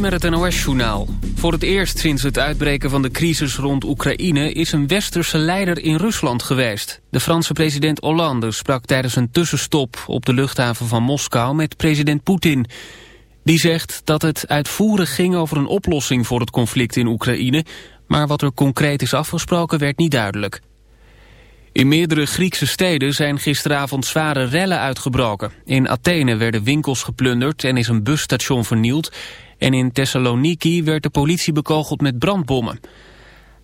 Met het NOS-journaal. Voor het eerst sinds het uitbreken van de crisis rond Oekraïne... is een westerse leider in Rusland geweest. De Franse president Hollande sprak tijdens een tussenstop... op de luchthaven van Moskou met president Poetin. Die zegt dat het uitvoerig ging over een oplossing voor het conflict in Oekraïne... maar wat er concreet is afgesproken werd niet duidelijk. In meerdere Griekse steden zijn gisteravond zware rellen uitgebroken. In Athene werden winkels geplunderd en is een busstation vernield. En in Thessaloniki werd de politie bekogeld met brandbommen.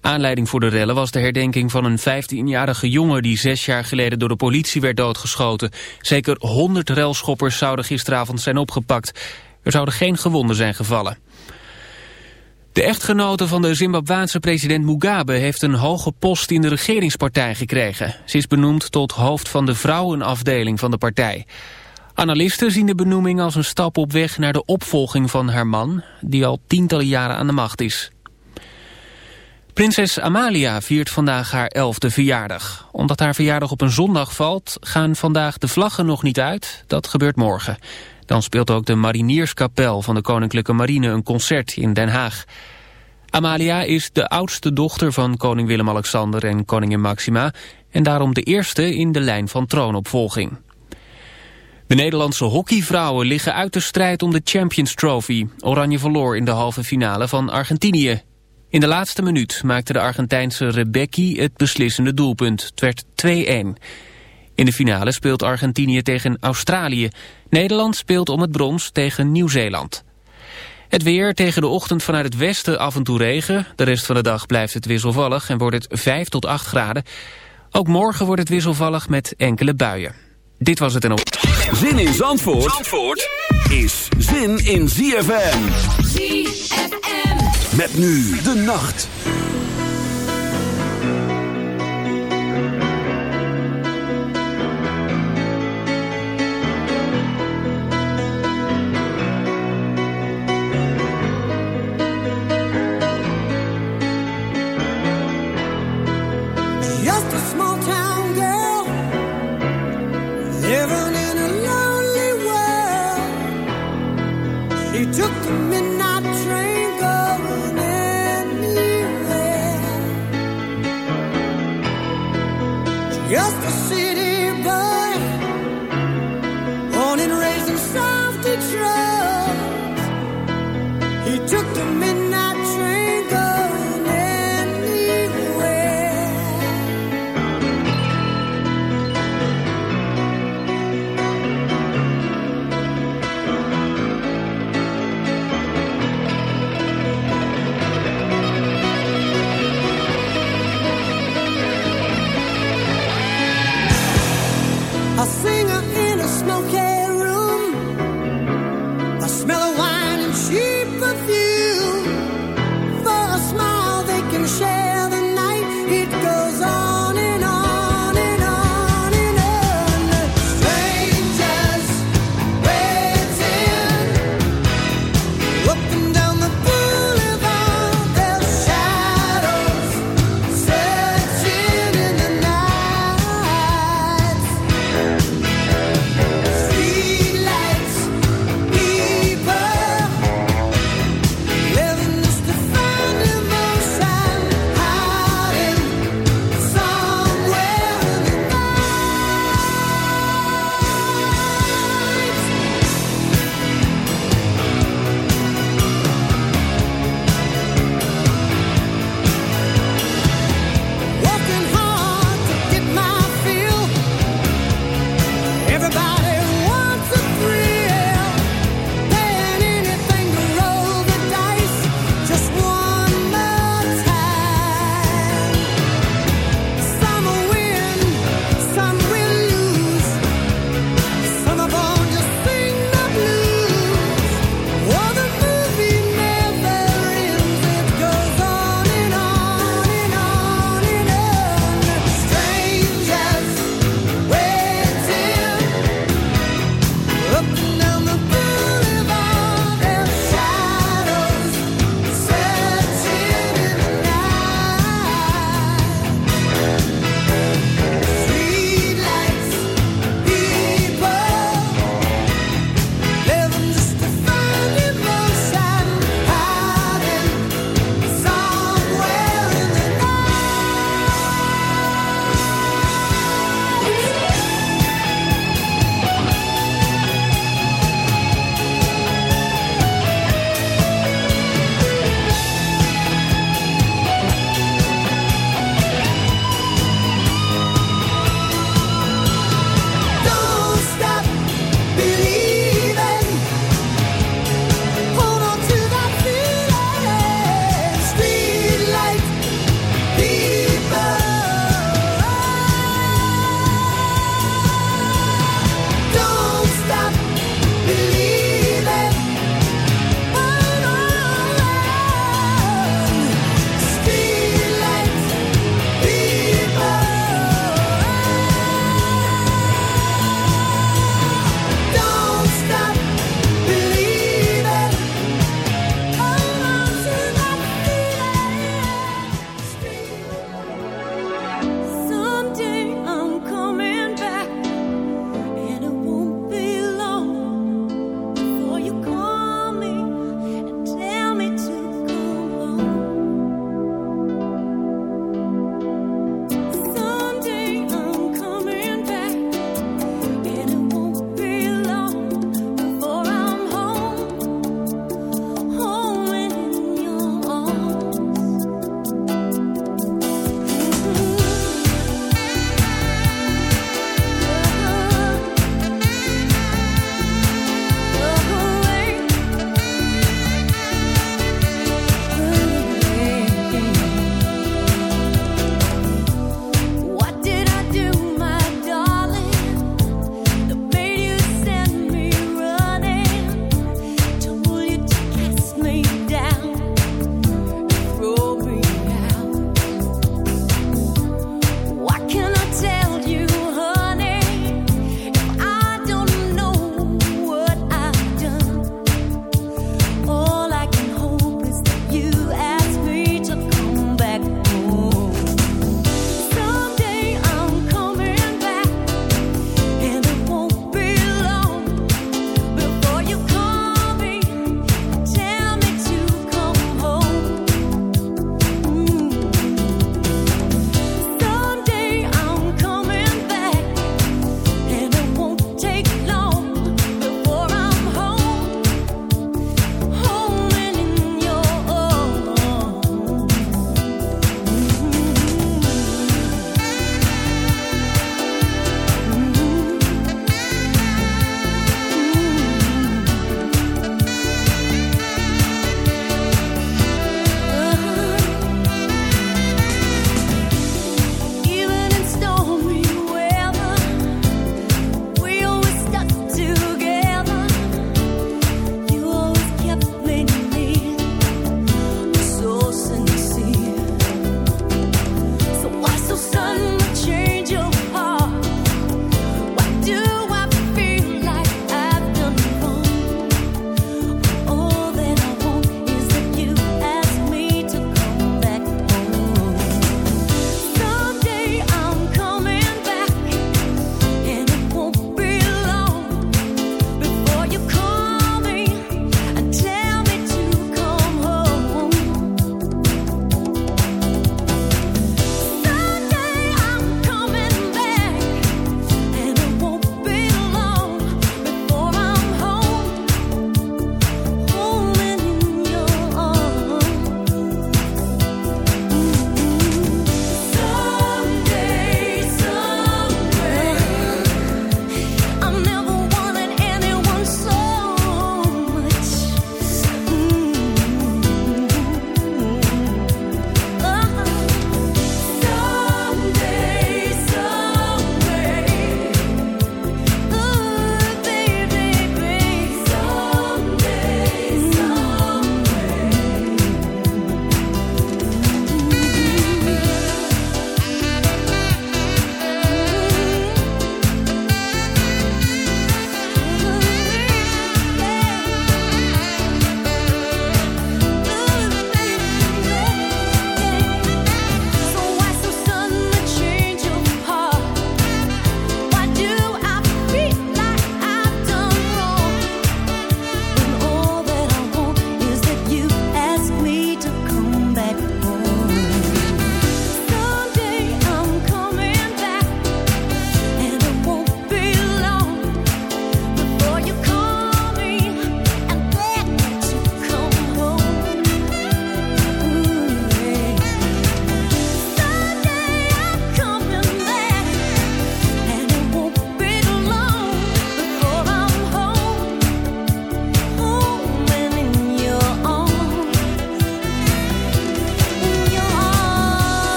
Aanleiding voor de rellen was de herdenking van een 15-jarige jongen... die zes jaar geleden door de politie werd doodgeschoten. Zeker 100 relschoppers zouden gisteravond zijn opgepakt. Er zouden geen gewonden zijn gevallen. De echtgenote van de Zimbabwaanse president Mugabe heeft een hoge post in de regeringspartij gekregen. Ze is benoemd tot hoofd van de vrouwenafdeling van de partij. Analisten zien de benoeming als een stap op weg naar de opvolging van haar man, die al tientallen jaren aan de macht is. Prinses Amalia viert vandaag haar elfde verjaardag. Omdat haar verjaardag op een zondag valt, gaan vandaag de vlaggen nog niet uit. Dat gebeurt morgen. Dan speelt ook de Marinierskapel van de Koninklijke Marine een concert in Den Haag. Amalia is de oudste dochter van koning Willem-Alexander en koningin Maxima... en daarom de eerste in de lijn van troonopvolging. De Nederlandse hockeyvrouwen liggen uit de strijd om de Champions Trophy. Oranje verloor in de halve finale van Argentinië. In de laatste minuut maakte de Argentijnse Rebecki het beslissende doelpunt. Het werd 2-1. In de finale speelt Argentinië tegen Australië. Nederland speelt om het brons tegen Nieuw-Zeeland. Het weer tegen de ochtend vanuit het westen af en toe regen. De rest van de dag blijft het wisselvallig en wordt het 5 tot 8 graden. Ook morgen wordt het wisselvallig met enkele buien. Dit was het en op. Zin in Zandvoort, Zandvoort is zin in ZFM. ZFM. Met nu de nacht.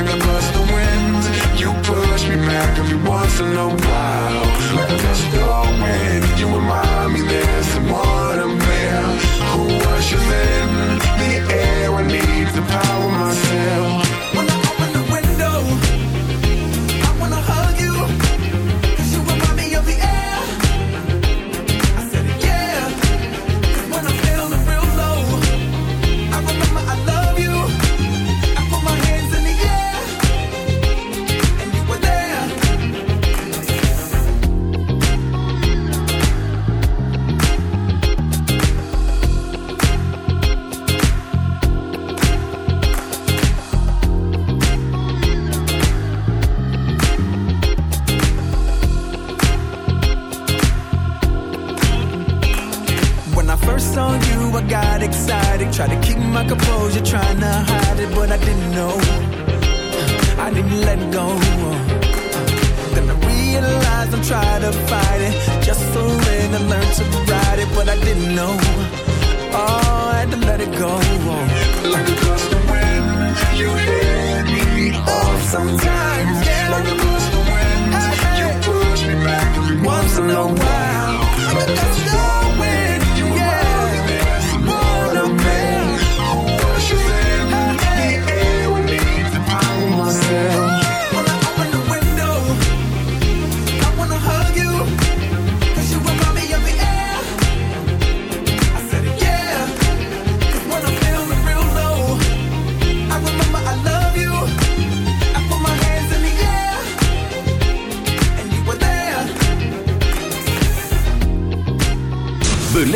like I lost wind. You push me back every once in a while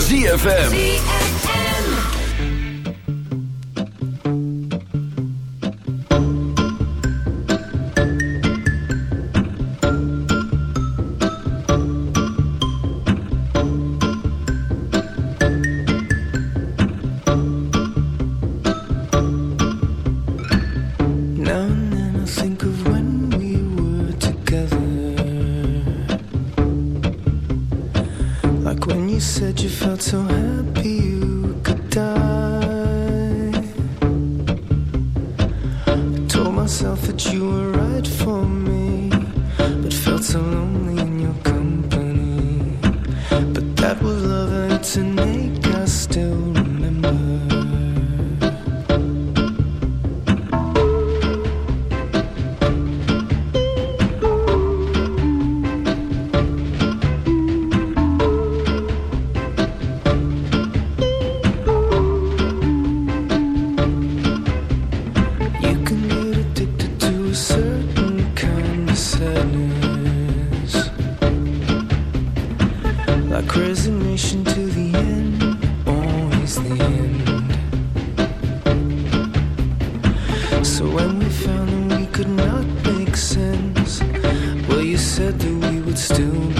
ZFM. makes sense. Well, you said that we would still.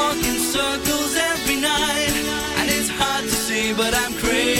walk in circles every night, and it's hard to see, but I'm crazy.